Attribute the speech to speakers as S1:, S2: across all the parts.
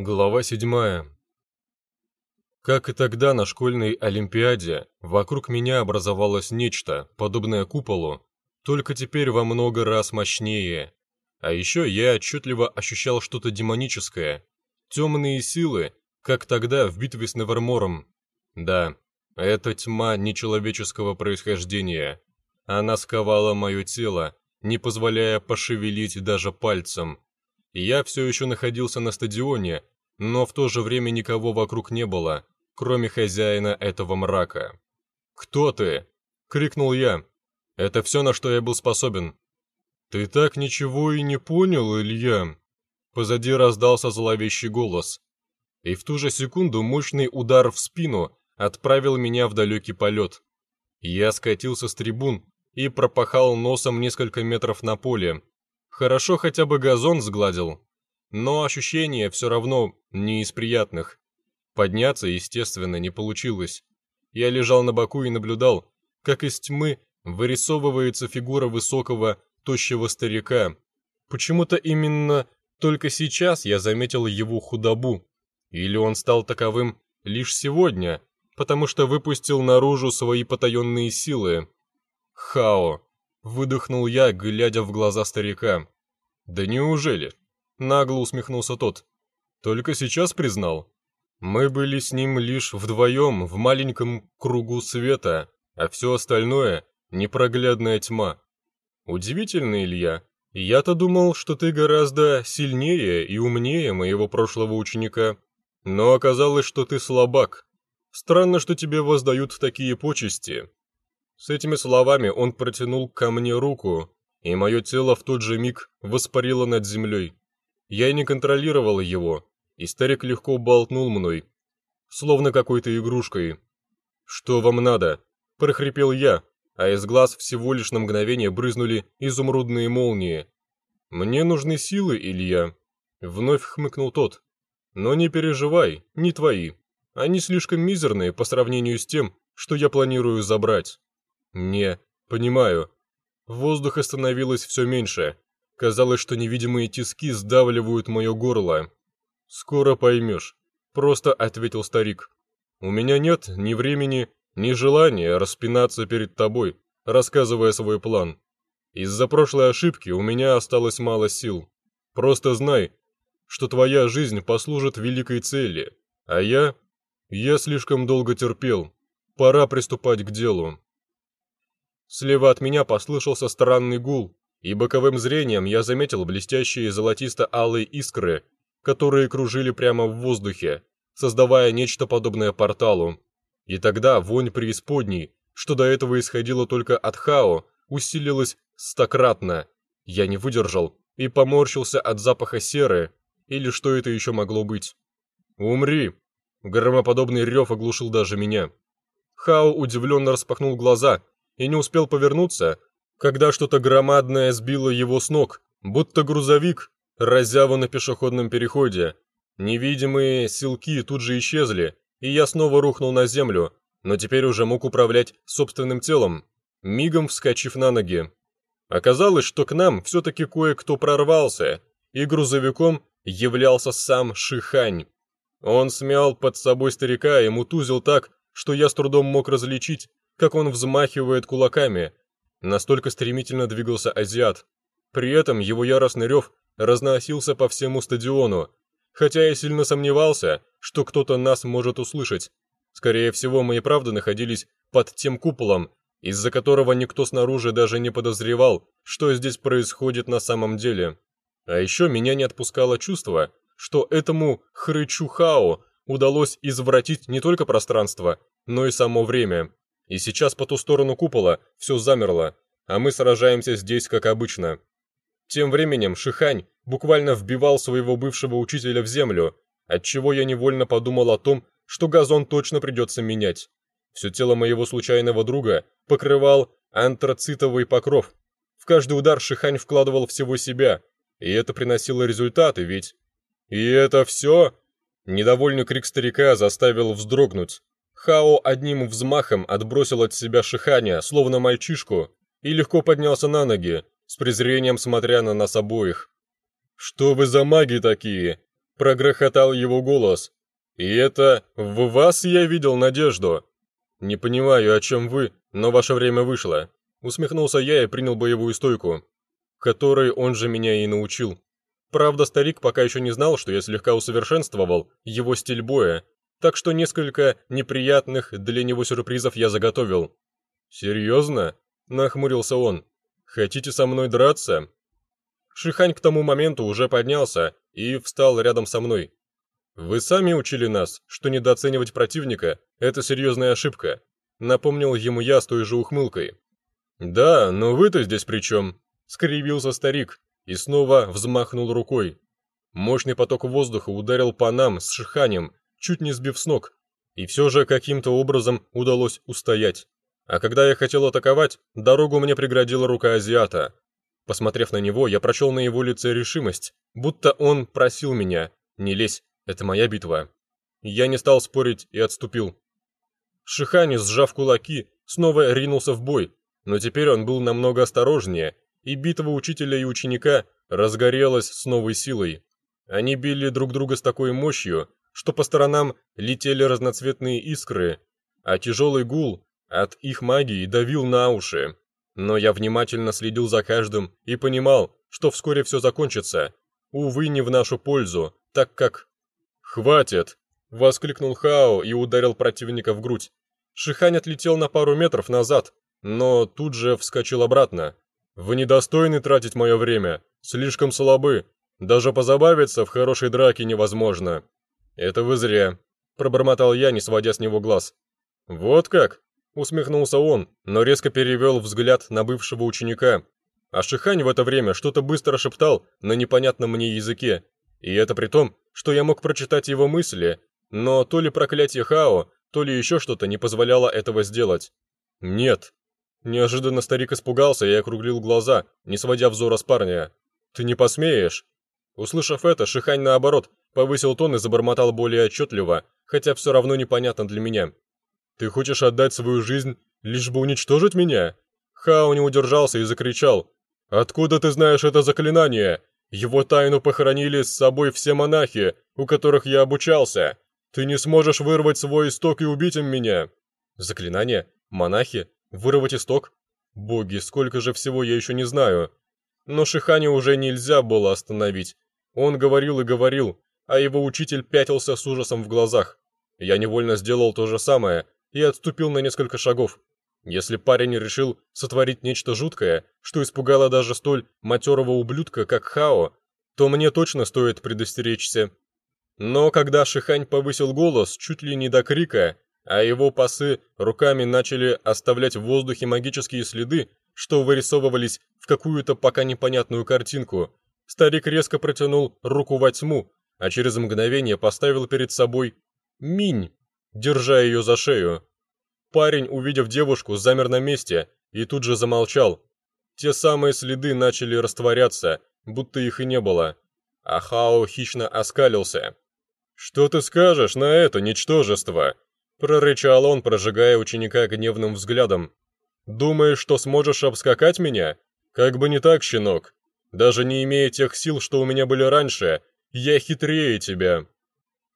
S1: Глава седьмая. Как и тогда на школьной олимпиаде, вокруг меня образовалось нечто, подобное куполу, только теперь во много раз мощнее. А еще я отчетливо ощущал что-то демоническое. Темные силы, как тогда в битве с Невермором. Да, это тьма нечеловеческого происхождения. Она сковала мое тело, не позволяя пошевелить даже пальцем. Я все еще находился на стадионе, но в то же время никого вокруг не было, кроме хозяина этого мрака. «Кто ты?» — крикнул я. «Это все, на что я был способен». «Ты так ничего и не понял, Илья?» Позади раздался зловещий голос. И в ту же секунду мощный удар в спину отправил меня в далекий полет. Я скатился с трибун и пропахал носом несколько метров на поле, Хорошо хотя бы газон сгладил, но ощущение все равно не из приятных. Подняться, естественно, не получилось. Я лежал на боку и наблюдал, как из тьмы вырисовывается фигура высокого, тощего старика. Почему-то именно только сейчас я заметил его худобу. Или он стал таковым лишь сегодня, потому что выпустил наружу свои потаенные силы. Хао. Выдохнул я, глядя в глаза старика. «Да неужели?» Нагло усмехнулся тот. «Только сейчас признал. Мы были с ним лишь вдвоем в маленьком кругу света, а все остальное — непроглядная тьма. Удивительно, Илья. Я-то думал, что ты гораздо сильнее и умнее моего прошлого ученика. Но оказалось, что ты слабак. Странно, что тебе воздают такие почести. С этими словами он протянул ко мне руку, и мое тело в тот же миг воспарило над землей. Я не контролировал его, и старик легко болтнул мной, словно какой-то игрушкой. «Что вам надо?» – прохрипел я, а из глаз всего лишь на мгновение брызнули изумрудные молнии. «Мне нужны силы, Илья», – вновь хмыкнул тот. «Но не переживай, не твои. Они слишком мизерные по сравнению с тем, что я планирую забрать». «Не, понимаю». Воздуха становилось все меньше. Казалось, что невидимые тиски сдавливают мое горло. «Скоро поймешь», — просто ответил старик. «У меня нет ни времени, ни желания распинаться перед тобой, рассказывая свой план. Из-за прошлой ошибки у меня осталось мало сил. Просто знай, что твоя жизнь послужит великой цели, а я... Я слишком долго терпел. Пора приступать к делу». Слева от меня послышался странный гул, и боковым зрением я заметил блестящие золотисто-алые искры, которые кружили прямо в воздухе, создавая нечто подобное порталу. И тогда вонь преисподней, что до этого исходила только от Хао, усилилась стократно. Я не выдержал и поморщился от запаха серы, или что это еще могло быть. «Умри!» Громоподобный рев оглушил даже меня. Хао удивленно распахнул глаза и не успел повернуться, когда что-то громадное сбило его с ног, будто грузовик, разява на пешеходном переходе. Невидимые силки тут же исчезли, и я снова рухнул на землю, но теперь уже мог управлять собственным телом, мигом вскочив на ноги. Оказалось, что к нам все-таки кое-кто прорвался, и грузовиком являлся сам Шихань. Он смял под собой старика и мутузил так, что я с трудом мог различить, как он взмахивает кулаками. Настолько стремительно двигался азиат. При этом его яростный рев разносился по всему стадиону, хотя я сильно сомневался, что кто-то нас может услышать. Скорее всего, мы и правда находились под тем куполом, из-за которого никто снаружи даже не подозревал, что здесь происходит на самом деле. А еще меня не отпускало чувство, что этому хрычу Хао удалось извратить не только пространство, но и само время. И сейчас по ту сторону купола все замерло, а мы сражаемся здесь, как обычно. Тем временем Шихань буквально вбивал своего бывшего учителя в землю, отчего я невольно подумал о том, что газон точно придется менять. Все тело моего случайного друга покрывал антрацитовый покров. В каждый удар Шихань вкладывал всего себя, и это приносило результаты, ведь... «И это все?» Недовольный крик старика заставил вздрогнуть. Хао одним взмахом отбросил от себя шихания, словно мальчишку, и легко поднялся на ноги, с презрением смотря на нас обоих. «Что вы за маги такие?» Прогрохотал его голос. «И это в вас я видел надежду!» «Не понимаю, о чем вы, но ваше время вышло». Усмехнулся я и принял боевую стойку, которой он же меня и научил. Правда, старик пока еще не знал, что я слегка усовершенствовал его стиль боя, так что несколько неприятных для него сюрпризов я заготовил. «Серьезно?» – нахмурился он. «Хотите со мной драться?» Шихань к тому моменту уже поднялся и встал рядом со мной. «Вы сами учили нас, что недооценивать противника – это серьезная ошибка», – напомнил ему я с той же ухмылкой. «Да, но вы-то здесь при чем?» – скривился старик и снова взмахнул рукой. Мощный поток воздуха ударил по нам с шиханем, чуть не сбив с ног, и все же каким-то образом удалось устоять. А когда я хотел атаковать, дорогу мне преградила рука азиата. Посмотрев на него, я прочел на его лице решимость, будто он просил меня «Не лезь, это моя битва». Я не стал спорить и отступил. Шихани, сжав кулаки, снова ринулся в бой, но теперь он был намного осторожнее, и битва учителя и ученика разгорелась с новой силой. Они били друг друга с такой мощью, что по сторонам летели разноцветные искры, а тяжелый гул от их магии давил на уши. Но я внимательно следил за каждым и понимал, что вскоре все закончится. Увы, не в нашу пользу, так как... «Хватит!» — воскликнул Хао и ударил противника в грудь. Шихань отлетел на пару метров назад, но тут же вскочил обратно. «Вы недостойны тратить мое время, слишком слабы, даже позабавиться в хорошей драке невозможно». «Это вы зря», — пробормотал я, не сводя с него глаз. «Вот как?» — усмехнулся он, но резко перевел взгляд на бывшего ученика. А Шихань в это время что-то быстро шептал на непонятном мне языке, и это при том, что я мог прочитать его мысли, но то ли проклятие Хао, то ли еще что-то не позволяло этого сделать. «Нет». Неожиданно старик испугался и округлил глаза, не сводя взора с парня. «Ты не посмеешь?» Услышав это, Шихань наоборот Повысил тон и забормотал более отчетливо, хотя все равно непонятно для меня. «Ты хочешь отдать свою жизнь, лишь бы уничтожить меня?» Хао не удержался и закричал. «Откуда ты знаешь это заклинание? Его тайну похоронили с собой все монахи, у которых я обучался. Ты не сможешь вырвать свой исток и убить им меня!» «Заклинание? Монахи? Вырвать исток? Боги, сколько же всего я еще не знаю!» Но Шихане уже нельзя было остановить. Он говорил и говорил, а его учитель пятился с ужасом в глазах. Я невольно сделал то же самое и отступил на несколько шагов. Если парень решил сотворить нечто жуткое, что испугало даже столь матерого ублюдка, как Хао, то мне точно стоит предостеречься. Но когда Шихань повысил голос чуть ли не до крика, а его пасы руками начали оставлять в воздухе магические следы, что вырисовывались в какую-то пока непонятную картинку, старик резко протянул руку во тьму, а через мгновение поставил перед собой Минь, держа ее за шею. Парень, увидев девушку, замер на месте и тут же замолчал. Те самые следы начали растворяться, будто их и не было. А Хао хищно оскалился. «Что ты скажешь на это, ничтожество?» Прорычал он, прожигая ученика гневным взглядом. «Думаешь, что сможешь обскакать меня? Как бы не так, щенок. Даже не имея тех сил, что у меня были раньше, я хитрее тебя!»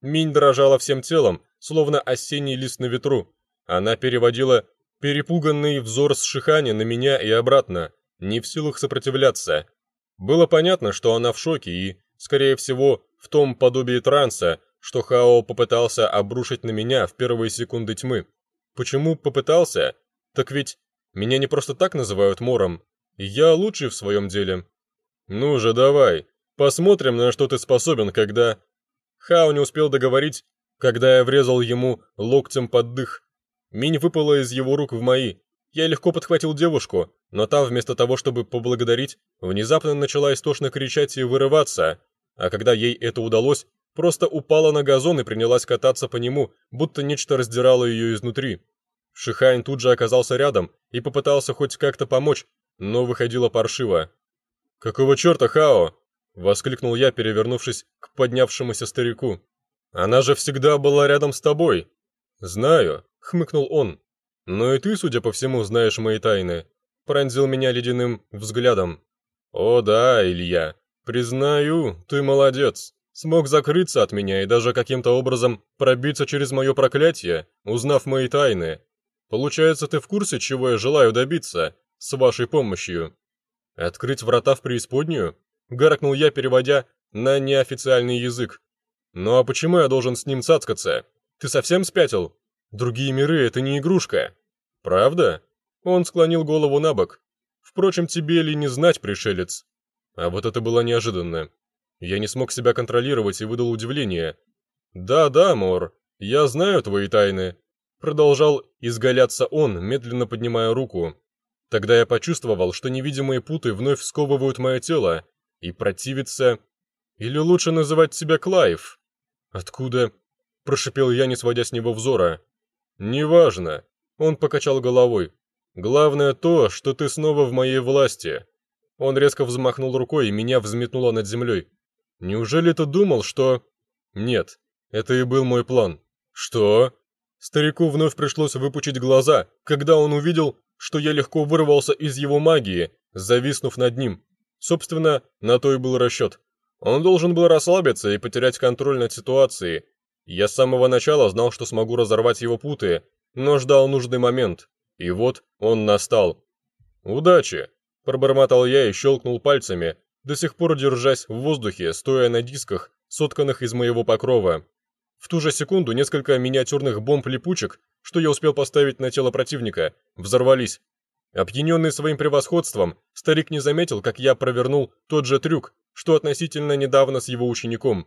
S1: Минь дрожала всем телом, словно осенний лист на ветру. Она переводила перепуганный взор с Шихани на меня и обратно, не в силах сопротивляться. Было понятно, что она в шоке и, скорее всего, в том подобии транса, что Хао попытался обрушить на меня в первые секунды тьмы. Почему попытался? Так ведь меня не просто так называют Мором. Я лучший в своем деле. Ну же, давай, Посмотрим, на что ты способен, когда...» Хао не успел договорить, когда я врезал ему локтем под дых. Минь выпала из его рук в мои. Я легко подхватил девушку, но та, вместо того, чтобы поблагодарить, внезапно начала истошно кричать и вырываться, а когда ей это удалось, просто упала на газон и принялась кататься по нему, будто нечто раздирало ее изнутри. Шихайн тут же оказался рядом и попытался хоть как-то помочь, но выходило паршиво. «Какого черта, Хао?» — воскликнул я, перевернувшись к поднявшемуся старику. «Она же всегда была рядом с тобой!» «Знаю», — хмыкнул он. «Но и ты, судя по всему, знаешь мои тайны», — пронзил меня ледяным взглядом. «О да, Илья, признаю, ты молодец. смог закрыться от меня и даже каким-то образом пробиться через мое проклятие, узнав мои тайны. Получается, ты в курсе, чего я желаю добиться, с вашей помощью? Открыть врата в преисподнюю? Гаркнул я, переводя на неофициальный язык. Ну а почему я должен с ним цацкаться? Ты совсем спятил? Другие миры — это не игрушка. Правда? Он склонил голову на бок. Впрочем, тебе ли не знать, пришелец? А вот это было неожиданно. Я не смог себя контролировать и выдал удивление. «Да-да, Мор, я знаю твои тайны», — продолжал изгаляться он, медленно поднимая руку. Тогда я почувствовал, что невидимые путы вновь сковывают мое тело, и противиться... Или лучше называть тебя Клайв. «Откуда?» — прошипел я, не сводя с него взора. «Неважно», — он покачал головой. «Главное то, что ты снова в моей власти». Он резко взмахнул рукой, и меня взметнуло над землей. Неужели ты думал, что... Нет, это и был мой план. Что? Старику вновь пришлось выпучить глаза, когда он увидел, что я легко вырвался из его магии, зависнув над ним. Собственно, на то и был расчет. Он должен был расслабиться и потерять контроль над ситуацией. Я с самого начала знал, что смогу разорвать его путы, но ждал нужный момент. И вот он настал. «Удачи!» – пробормотал я и щелкнул пальцами, до сих пор держась в воздухе, стоя на дисках, сотканных из моего покрова. В ту же секунду несколько миниатюрных бомб-липучек, что я успел поставить на тело противника, взорвались. Опьяненный своим превосходством, старик не заметил, как я провернул тот же трюк, что относительно недавно с его учеником.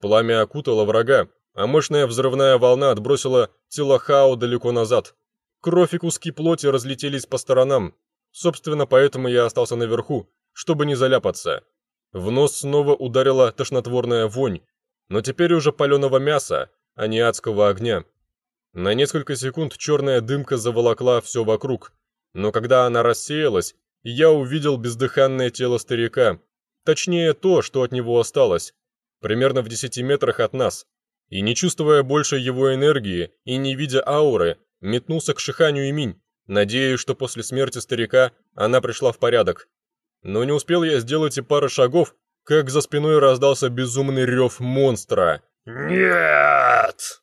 S1: Пламя окутало врага, а мощная взрывная волна отбросила тело Хао далеко назад. Кровь и куски плоти разлетелись по сторонам. Собственно, поэтому я остался наверху, чтобы не заляпаться. В нос снова ударила тошнотворная вонь, но теперь уже паленого мяса, а не адского огня. На несколько секунд черная дымка заволокла все вокруг, но когда она рассеялась, я увидел бездыханное тело старика, точнее то, что от него осталось, примерно в десяти метрах от нас, и не чувствуя больше его энергии и не видя ауры, метнулся к Шиханю и Минь, надеясь, что после смерти старика она пришла в порядок. Но не успел я сделать и пары шагов, как за спиной раздался безумный рев монстра. «Нет!»